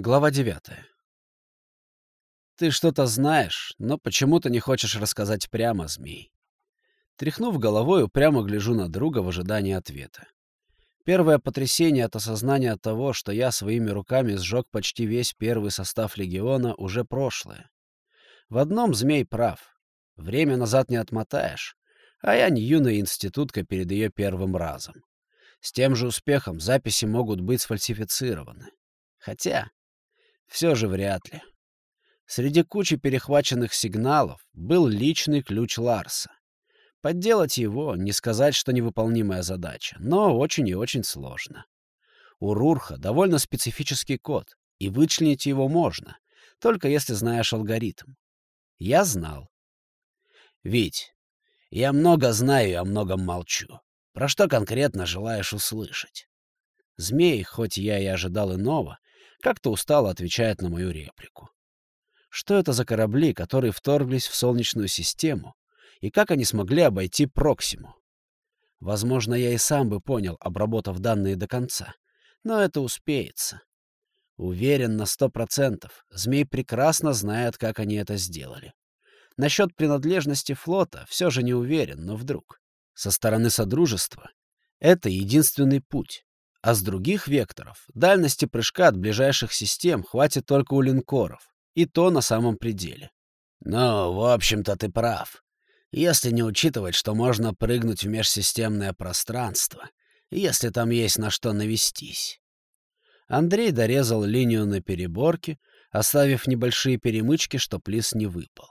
Глава 9. Ты что-то знаешь, но почему-то не хочешь рассказать прямо, змей. Тряхнув головой, упрямо гляжу на друга в ожидании ответа. Первое потрясение от осознания того, что я своими руками сжег почти весь первый состав легиона, уже прошлое. В одном змей прав. Время назад не отмотаешь, а я не юная институтка перед ее первым разом. С тем же успехом записи могут быть сфальсифицированы. Хотя, все же вряд ли. Среди кучи перехваченных сигналов был личный ключ Ларса. Подделать его, не сказать, что невыполнимая задача, но очень и очень сложно. У Рурха довольно специфический код, и вычленить его можно, только если знаешь алгоритм. Я знал. Вить, я много знаю и о многом молчу. Про что конкретно желаешь услышать? Змей, хоть я и ожидал иного, как-то устало отвечает на мою реплику. Что это за корабли, которые вторглись в Солнечную систему, и как они смогли обойти Проксиму? Возможно, я и сам бы понял, обработав данные до конца, но это успеется. Уверен на сто процентов, Змей прекрасно знает, как они это сделали. Насчет принадлежности флота все же не уверен, но вдруг. Со стороны Содружества это единственный путь. А с других векторов дальности прыжка от ближайших систем хватит только у линкоров. И то на самом пределе. Ну, в общем-то, ты прав. Если не учитывать, что можно прыгнуть в межсистемное пространство, если там есть на что навестись. Андрей дорезал линию на переборке, оставив небольшие перемычки, чтоб лис не выпал.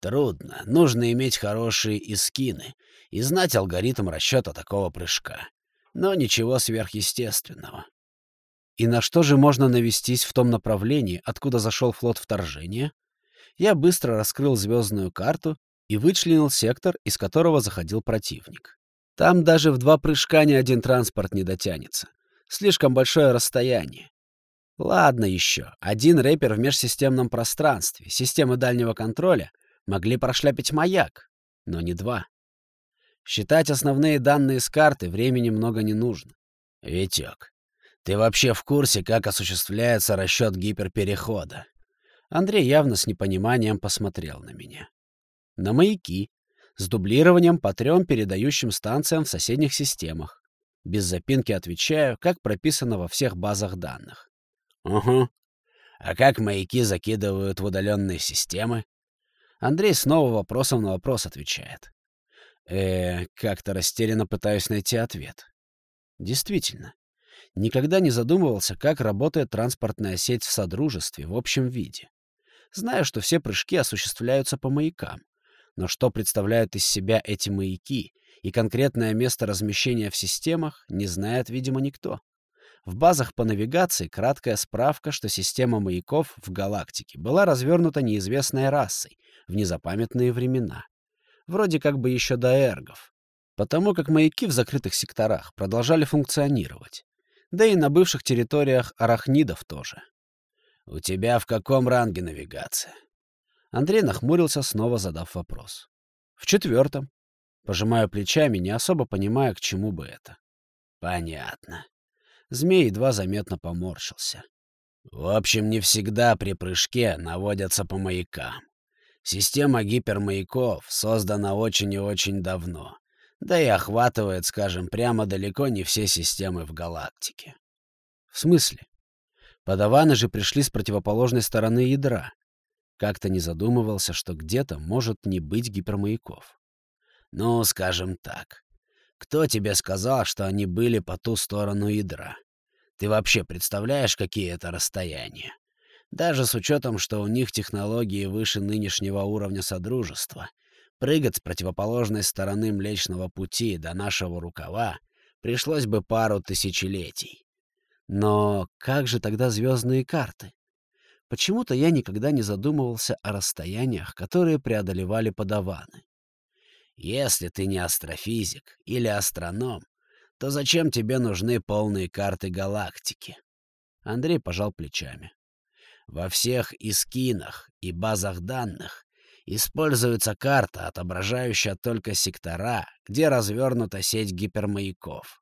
Трудно, нужно иметь хорошие искины и знать алгоритм расчета такого прыжка но ничего сверхъестественного. И на что же можно навестись в том направлении, откуда зашел флот вторжения? Я быстро раскрыл звездную карту и вычленил сектор, из которого заходил противник. Там даже в два прыжка ни один транспорт не дотянется. Слишком большое расстояние. Ладно еще, один рэпер в межсистемном пространстве, системы дальнего контроля, могли прошляпить маяк, но не два. Считать основные данные с карты времени много не нужно. Витек, ты вообще в курсе, как осуществляется расчет гиперперехода? Андрей явно с непониманием посмотрел на меня. На маяки, с дублированием по трем передающим станциям в соседних системах. Без запинки отвечаю, как прописано во всех базах данных. Угу. А как маяки закидывают в удаленные системы? Андрей снова вопросом на вопрос отвечает. Э, как-то растерянно пытаюсь найти ответ. Действительно, никогда не задумывался, как работает транспортная сеть в Содружестве в общем виде. Знаю, что все прыжки осуществляются по маякам. Но что представляют из себя эти маяки и конкретное место размещения в системах, не знает, видимо, никто. В базах по навигации краткая справка, что система маяков в галактике была развернута неизвестной расой в незапамятные времена вроде как бы еще до эргов, потому как маяки в закрытых секторах продолжали функционировать, да и на бывших территориях арахнидов тоже. «У тебя в каком ранге навигация?» Андрей нахмурился, снова задав вопрос. «В четвертом». Пожимаю плечами, не особо понимая, к чему бы это. «Понятно». Змей едва заметно поморщился. «В общем, не всегда при прыжке наводятся по маякам. Система гипермаяков создана очень и очень давно, да и охватывает, скажем, прямо далеко не все системы в галактике. В смысле? Подаваны же пришли с противоположной стороны ядра. Как-то не задумывался, что где-то может не быть гипермаяков. Ну, скажем так. Кто тебе сказал, что они были по ту сторону ядра? Ты вообще представляешь, какие это расстояния? Даже с учетом, что у них технологии выше нынешнего уровня Содружества, прыгать с противоположной стороны Млечного Пути до нашего рукава пришлось бы пару тысячелетий. Но как же тогда звездные карты? Почему-то я никогда не задумывался о расстояниях, которые преодолевали подаваны. Если ты не астрофизик или астроном, то зачем тебе нужны полные карты галактики? Андрей пожал плечами. Во всех искинах и базах данных используется карта, отображающая только сектора, где развернута сеть гипермаяков.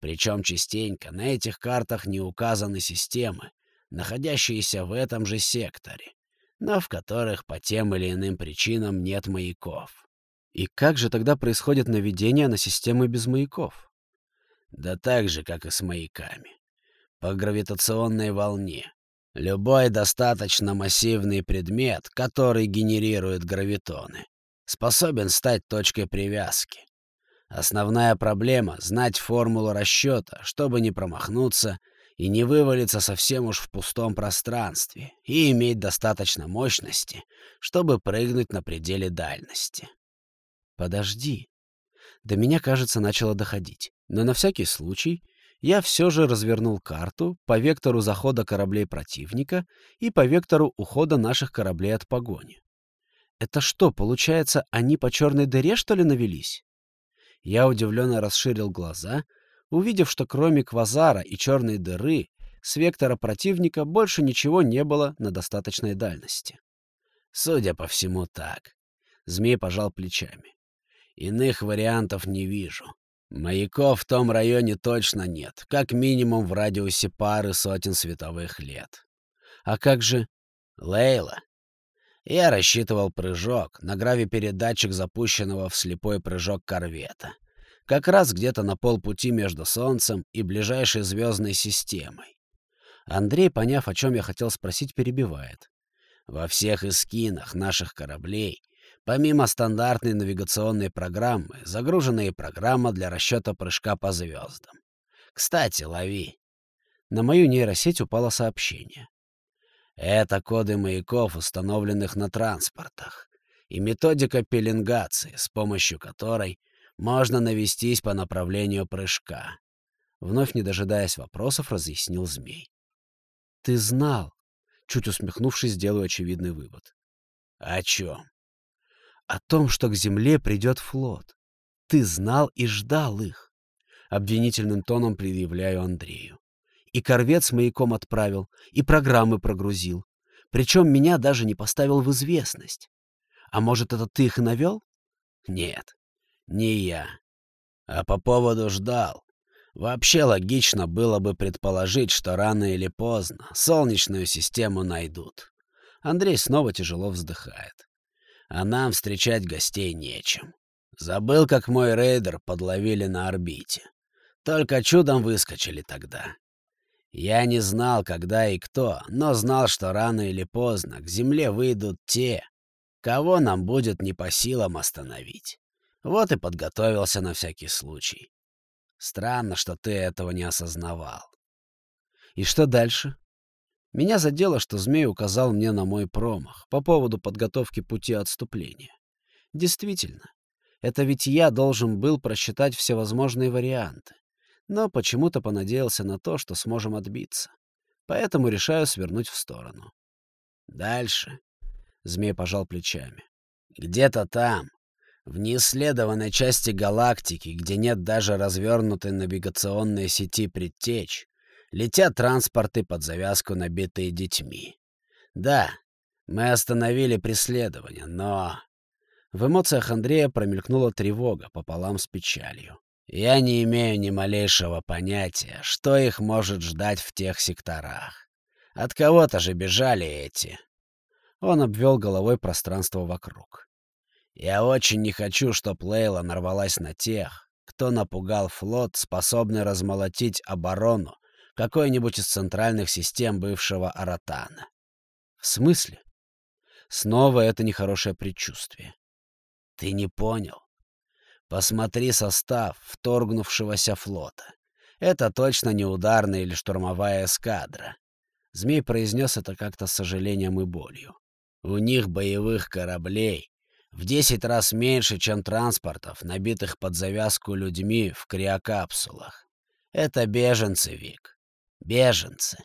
Причем частенько на этих картах не указаны системы, находящиеся в этом же секторе, но в которых по тем или иным причинам нет маяков. И как же тогда происходит наведение на системы без маяков? Да так же, как и с маяками. По гравитационной волне. Любой достаточно массивный предмет, который генерирует гравитоны, способен стать точкой привязки. Основная проблема — знать формулу расчета, чтобы не промахнуться и не вывалиться совсем уж в пустом пространстве, и иметь достаточно мощности, чтобы прыгнуть на пределе дальности. Подожди. До меня, кажется, начало доходить. Но на всякий случай я все же развернул карту по вектору захода кораблей противника и по вектору ухода наших кораблей от погони. Это что, получается, они по черной дыре, что ли, навелись? Я удивленно расширил глаза, увидев, что кроме квазара и черной дыры с вектора противника больше ничего не было на достаточной дальности. Судя по всему, так. Змей пожал плечами. Иных вариантов не вижу. Маяков в том районе точно нет, как минимум в радиусе пары сотен световых лет. А как же... Лейла. Я рассчитывал прыжок на гравипередатчик запущенного в слепой прыжок корвета. Как раз где-то на полпути между Солнцем и ближайшей звездной системой. Андрей, поняв, о чем я хотел спросить, перебивает. Во всех эскинах наших кораблей Помимо стандартной навигационной программы, загружена и программа для расчета прыжка по звездам. Кстати, лови. На мою нейросеть упало сообщение. Это коды маяков, установленных на транспортах, и методика пеленгации, с помощью которой можно навестись по направлению прыжка. Вновь не дожидаясь вопросов, разъяснил змей. «Ты знал!» Чуть усмехнувшись, делаю очевидный вывод. «О чем?» О том, что к земле придет флот. Ты знал и ждал их. Обвинительным тоном предъявляю Андрею. И корвет с маяком отправил, и программы прогрузил. Причем меня даже не поставил в известность. А может, это ты их навел? Нет, не я. А по поводу ждал. Вообще логично было бы предположить, что рано или поздно солнечную систему найдут. Андрей снова тяжело вздыхает а нам встречать гостей нечем. Забыл, как мой рейдер подловили на орбите. Только чудом выскочили тогда. Я не знал, когда и кто, но знал, что рано или поздно к Земле выйдут те, кого нам будет не по силам остановить. Вот и подготовился на всякий случай. Странно, что ты этого не осознавал. И что дальше? Меня задело, что змей указал мне на мой промах по поводу подготовки пути отступления. Действительно, это ведь я должен был просчитать всевозможные варианты. Но почему-то понадеялся на то, что сможем отбиться. Поэтому решаю свернуть в сторону. Дальше. Змей пожал плечами. Где-то там, в неисследованной части галактики, где нет даже развернутой навигационной сети предтеч, Летят транспорты под завязку, набитые детьми. Да, мы остановили преследование, но... В эмоциях Андрея промелькнула тревога пополам с печалью. Я не имею ни малейшего понятия, что их может ждать в тех секторах. От кого-то же бежали эти. Он обвел головой пространство вокруг. Я очень не хочу, чтоб Лейла нарвалась на тех, кто напугал флот, способный размолотить оборону какой-нибудь из центральных систем бывшего Аратана. В смысле? Снова это нехорошее предчувствие. Ты не понял? Посмотри состав вторгнувшегося флота. Это точно не ударная или штурмовая эскадра. Змей произнес это как-то с сожалением и болью. У них боевых кораблей в десять раз меньше, чем транспортов, набитых под завязку людьми в криокапсулах. Это беженцы, Вик беженцы.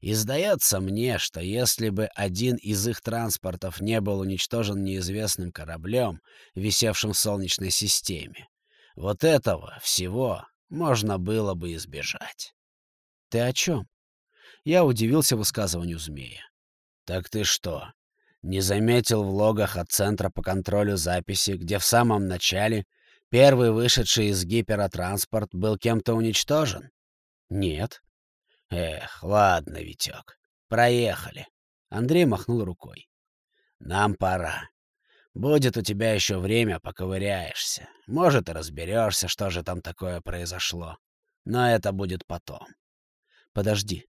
И сдается мне, что если бы один из их транспортов не был уничтожен неизвестным кораблем, висевшим в Солнечной системе, вот этого всего можно было бы избежать. Ты о чем? Я удивился высказыванию змея. Так ты что, не заметил в логах от Центра по контролю записи, где в самом начале первый вышедший из гиперотранспорт был кем-то уничтожен? Нет. Эх, ладно, Витек. Проехали. Андрей махнул рукой. Нам пора. Будет у тебя еще время, поковыряешься. Может, и разберешься, что же там такое произошло. Но это будет потом. Подожди.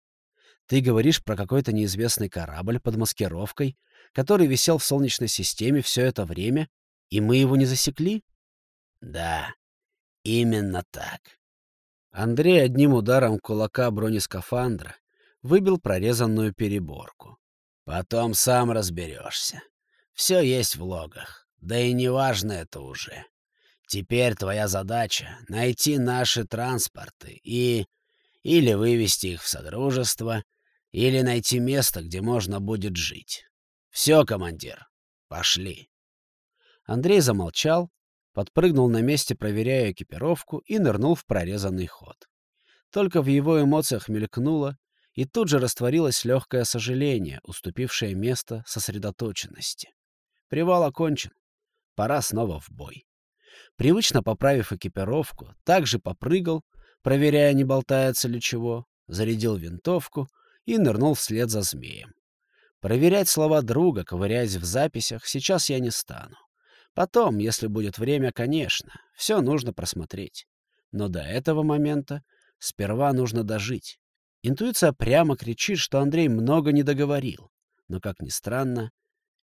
Ты говоришь про какой-то неизвестный корабль под маскировкой, который висел в Солнечной системе все это время, и мы его не засекли? Да, именно так. Андрей одним ударом кулака бронескафандра выбил прорезанную переборку. Потом сам разберешься. Все есть в логах. Да и не важно это уже. Теперь твоя задача — найти наши транспорты и... Или вывести их в Содружество, или найти место, где можно будет жить. Все, командир, пошли. Андрей замолчал, подпрыгнул на месте, проверяя экипировку, и нырнул в прорезанный ход. Только в его эмоциях мелькнуло, и тут же растворилось легкое сожаление, уступившее место сосредоточенности. Привал окончен. Пора снова в бой. Привычно поправив экипировку, также попрыгал, проверяя, не болтается ли чего, зарядил винтовку и нырнул вслед за змеем. Проверять слова друга, ковыряясь в записях, сейчас я не стану. Потом, если будет время, конечно, все нужно просмотреть. Но до этого момента сперва нужно дожить. Интуиция прямо кричит, что Андрей много не договорил, но, как ни странно,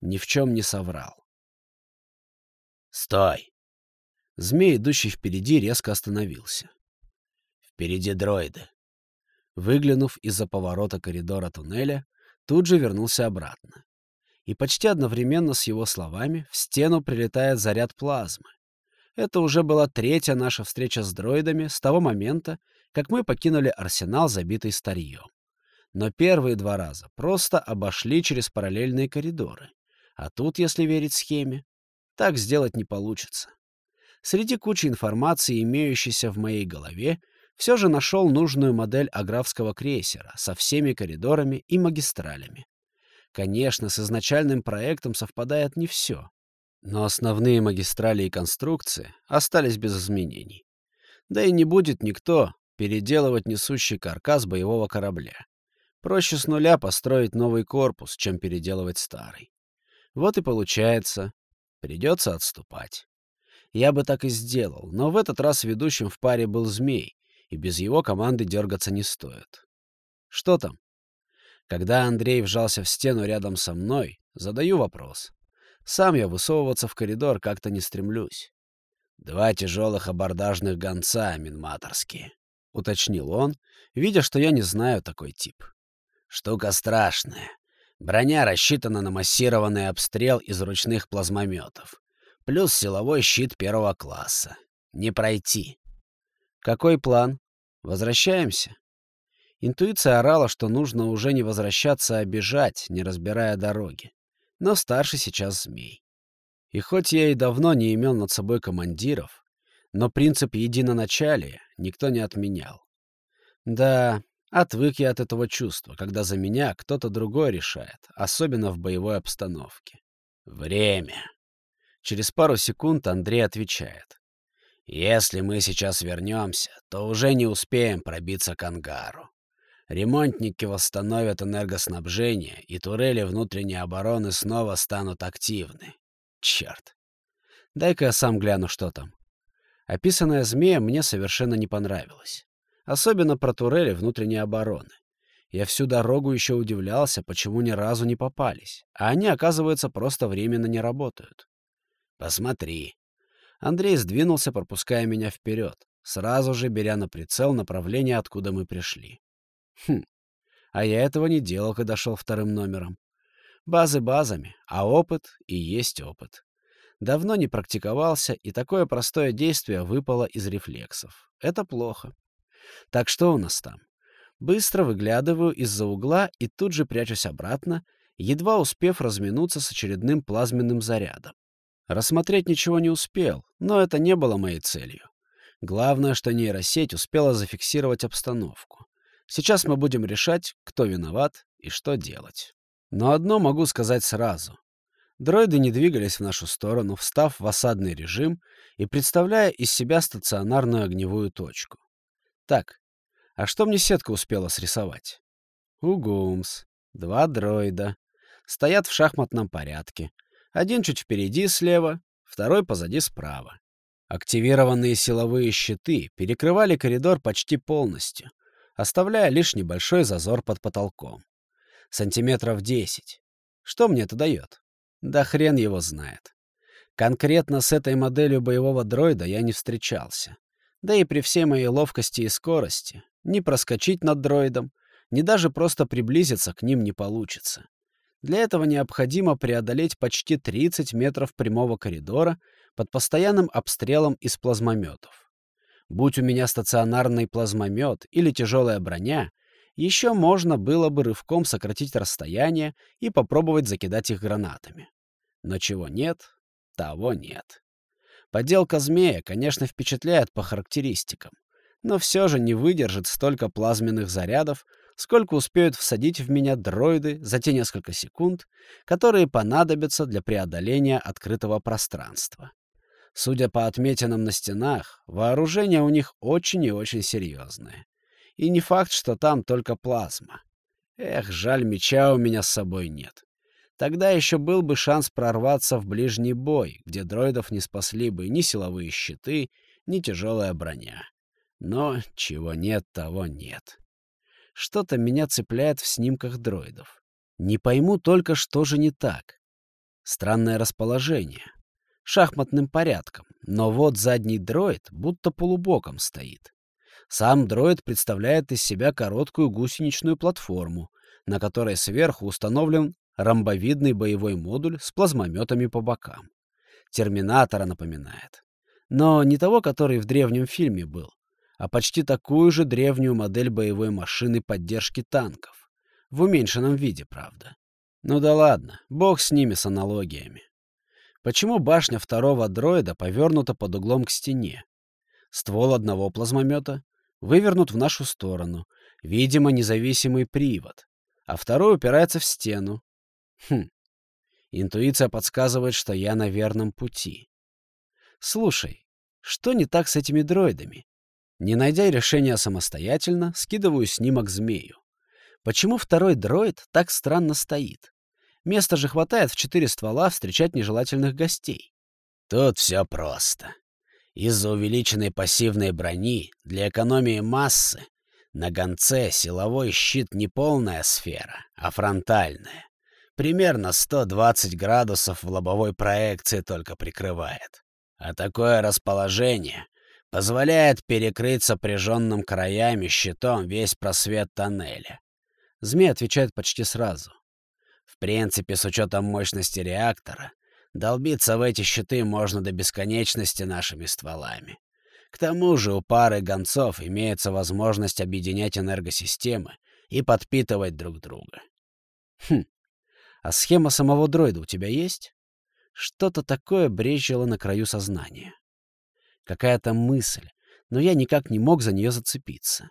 ни в чем не соврал. «Стой!» Змей, идущий впереди, резко остановился. «Впереди дроиды!» Выглянув из-за поворота коридора туннеля, тут же вернулся обратно и почти одновременно с его словами в стену прилетает заряд плазмы. Это уже была третья наша встреча с дроидами с того момента, как мы покинули арсенал, забитый старьем. Но первые два раза просто обошли через параллельные коридоры. А тут, если верить схеме, так сделать не получится. Среди кучи информации, имеющейся в моей голове, все же нашел нужную модель аграфского крейсера со всеми коридорами и магистралями. Конечно, с изначальным проектом совпадает не все. Но основные магистрали и конструкции остались без изменений. Да и не будет никто переделывать несущий каркас боевого корабля. Проще с нуля построить новый корпус, чем переделывать старый. Вот и получается, придется отступать. Я бы так и сделал, но в этот раз ведущим в паре был Змей, и без его команды дергаться не стоит. Что там? Когда Андрей вжался в стену рядом со мной, задаю вопрос. Сам я высовываться в коридор как-то не стремлюсь. «Два тяжелых абордажных гонца, минматорские», — уточнил он, видя, что я не знаю такой тип. «Штука страшная. Броня рассчитана на массированный обстрел из ручных плазмометов. Плюс силовой щит первого класса. Не пройти». «Какой план? Возвращаемся?» Интуиция орала, что нужно уже не возвращаться, а бежать, не разбирая дороги. Но старший сейчас змей. И хоть я и давно не имел над собой командиров, но принцип единоначалия никто не отменял. Да, отвык я от этого чувства, когда за меня кто-то другой решает, особенно в боевой обстановке. Время. Через пару секунд Андрей отвечает. Если мы сейчас вернемся, то уже не успеем пробиться к ангару. Ремонтники восстановят энергоснабжение, и турели внутренней обороны снова станут активны. Черт. Дай-ка я сам гляну, что там. Описанная змея мне совершенно не понравилась. Особенно про турели внутренней обороны. Я всю дорогу еще удивлялся, почему ни разу не попались. А они, оказывается, просто временно не работают. Посмотри. Андрей сдвинулся, пропуская меня вперед, сразу же беря на прицел направление, откуда мы пришли. Хм, а я этого не делал, когда шел вторым номером. Базы базами, а опыт и есть опыт. Давно не практиковался, и такое простое действие выпало из рефлексов. Это плохо. Так что у нас там? Быстро выглядываю из-за угла и тут же прячусь обратно, едва успев разминуться с очередным плазменным зарядом. Рассмотреть ничего не успел, но это не было моей целью. Главное, что нейросеть успела зафиксировать обстановку. Сейчас мы будем решать, кто виноват и что делать. Но одно могу сказать сразу. Дроиды не двигались в нашу сторону, встав в осадный режим и представляя из себя стационарную огневую точку. Так, а что мне сетка успела срисовать? Угумс. Два дроида. Стоят в шахматном порядке. Один чуть впереди слева, второй позади справа. Активированные силовые щиты перекрывали коридор почти полностью, оставляя лишь небольшой зазор под потолком. Сантиметров десять. Что мне это дает? Да хрен его знает. Конкретно с этой моделью боевого дроида я не встречался. Да и при всей моей ловкости и скорости ни проскочить над дроидом, ни даже просто приблизиться к ним не получится. Для этого необходимо преодолеть почти 30 метров прямого коридора под постоянным обстрелом из плазмометов. Будь у меня стационарный плазмомет или тяжелая броня, еще можно было бы рывком сократить расстояние и попробовать закидать их гранатами. Но чего нет, того нет. Подделка змея, конечно, впечатляет по характеристикам, но все же не выдержит столько плазменных зарядов, сколько успеют всадить в меня дроиды за те несколько секунд, которые понадобятся для преодоления открытого пространства. Судя по отметинам на стенах, вооружение у них очень и очень серьезное. И не факт, что там только плазма. Эх, жаль, меча у меня с собой нет. Тогда еще был бы шанс прорваться в ближний бой, где дроидов не спасли бы ни силовые щиты, ни тяжелая броня. Но чего нет, того нет. Что-то меня цепляет в снимках дроидов. Не пойму только, что же не так. Странное расположение. Шахматным порядком, но вот задний дроид будто полубоком стоит. Сам дроид представляет из себя короткую гусеничную платформу, на которой сверху установлен ромбовидный боевой модуль с плазмометами по бокам. Терминатора напоминает. Но не того, который в древнем фильме был, а почти такую же древнюю модель боевой машины поддержки танков. В уменьшенном виде, правда. Ну да ладно, бог с ними, с аналогиями. Почему башня второго дроида повернута под углом к стене? Ствол одного плазмомета вывернут в нашу сторону, видимо, независимый привод, а второй упирается в стену, Хм. Интуиция подсказывает, что я на верном пути. Слушай, что не так с этими дроидами? Не найдя решения самостоятельно, скидываю снимок змею. Почему второй дроид так странно стоит? Места же хватает в четыре ствола встречать нежелательных гостей. Тут все просто. Из-за увеличенной пассивной брони для экономии массы на гонце силовой щит не полная сфера, а фронтальная примерно 120 градусов в лобовой проекции только прикрывает. А такое расположение позволяет перекрыть сопряженным краями щитом весь просвет тоннеля. Змей отвечает почти сразу. В принципе, с учетом мощности реактора, долбиться в эти щиты можно до бесконечности нашими стволами. К тому же у пары гонцов имеется возможность объединять энергосистемы и подпитывать друг друга. Хм, а схема самого дроида у тебя есть? Что-то такое брезжило на краю сознания. Какая-то мысль, но я никак не мог за нее зацепиться.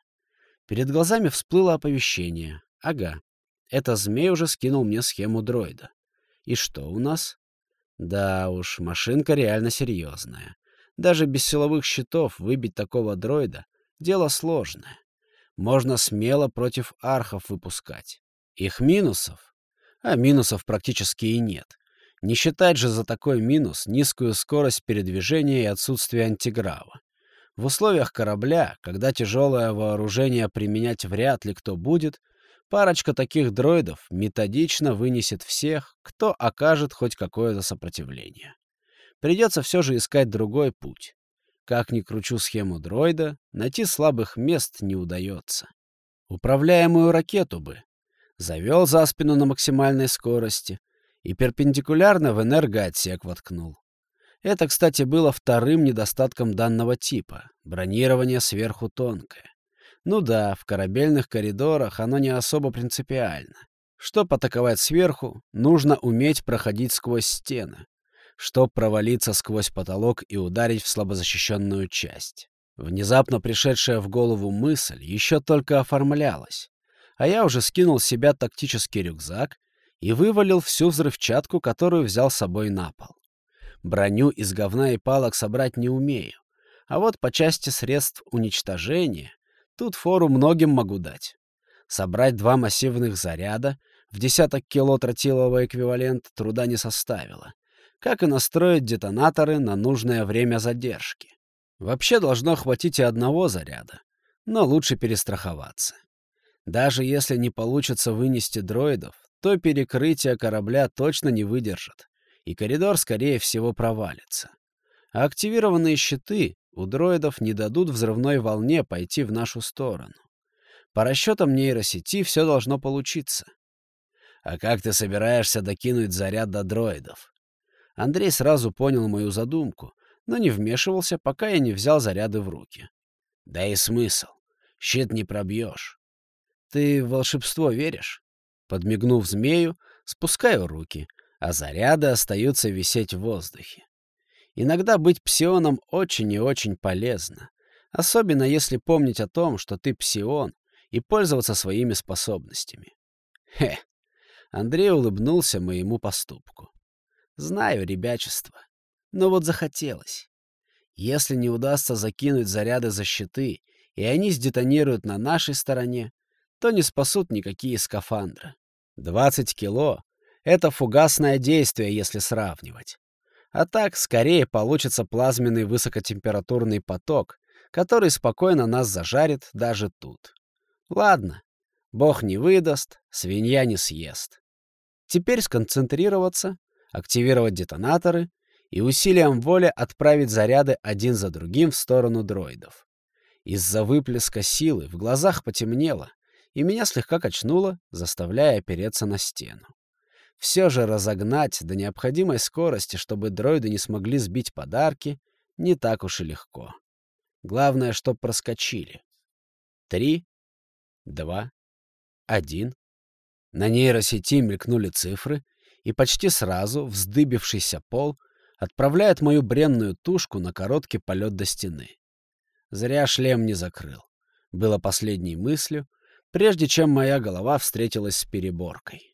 Перед глазами всплыло оповещение. Ага, это змей уже скинул мне схему дроида. И что у нас? Да уж, машинка реально серьезная. Даже без силовых щитов выбить такого дроида — дело сложное. Можно смело против архов выпускать. Их минусов а минусов практически и нет. Не считать же за такой минус низкую скорость передвижения и отсутствие антиграва. В условиях корабля, когда тяжелое вооружение применять вряд ли кто будет, парочка таких дроидов методично вынесет всех, кто окажет хоть какое-то сопротивление. Придется все же искать другой путь. Как ни кручу схему дроида, найти слабых мест не удается. Управляемую ракету бы, завел за спину на максимальной скорости и перпендикулярно в энергоотсек воткнул. Это, кстати, было вторым недостатком данного типа — бронирование сверху тонкое. Ну да, в корабельных коридорах оно не особо принципиально. Чтоб атаковать сверху, нужно уметь проходить сквозь стены, чтоб провалиться сквозь потолок и ударить в слабозащищенную часть. Внезапно пришедшая в голову мысль еще только оформлялась а я уже скинул с себя тактический рюкзак и вывалил всю взрывчатку, которую взял с собой на пол. Броню из говна и палок собрать не умею, а вот по части средств уничтожения тут фору многим могу дать. Собрать два массивных заряда, в десяток кило тротилового эквивалента труда не составило, как и настроить детонаторы на нужное время задержки. Вообще должно хватить и одного заряда, но лучше перестраховаться. Даже если не получится вынести дроидов, то перекрытие корабля точно не выдержит, и коридор, скорее всего, провалится. А активированные щиты у дроидов не дадут взрывной волне пойти в нашу сторону. По расчетам нейросети все должно получиться. А как ты собираешься докинуть заряд до дроидов? Андрей сразу понял мою задумку, но не вмешивался, пока я не взял заряды в руки. Да и смысл. Щит не пробьешь. Ты в волшебство веришь? Подмигнув змею, спускаю руки, а заряды остаются висеть в воздухе. Иногда быть псионом очень и очень полезно, особенно если помнить о том, что ты псион, и пользоваться своими способностями. Хе, Андрей улыбнулся моему поступку. Знаю ребячество, но вот захотелось. Если не удастся закинуть заряды защиты, и они сдетонируют на нашей стороне, то не спасут никакие скафандры. 20 кило — это фугасное действие, если сравнивать. А так, скорее получится плазменный высокотемпературный поток, который спокойно нас зажарит даже тут. Ладно, бог не выдаст, свинья не съест. Теперь сконцентрироваться, активировать детонаторы и усилием воли отправить заряды один за другим в сторону дроидов. Из-за выплеска силы в глазах потемнело, и меня слегка качнуло, заставляя опереться на стену. Все же разогнать до необходимой скорости, чтобы дроиды не смогли сбить подарки, не так уж и легко. Главное, чтоб проскочили. Три, два, один. На нейросети мелькнули цифры, и почти сразу вздыбившийся пол отправляет мою бренную тушку на короткий полет до стены. Зря шлем не закрыл. Было последней мыслью, прежде чем моя голова встретилась с переборкой.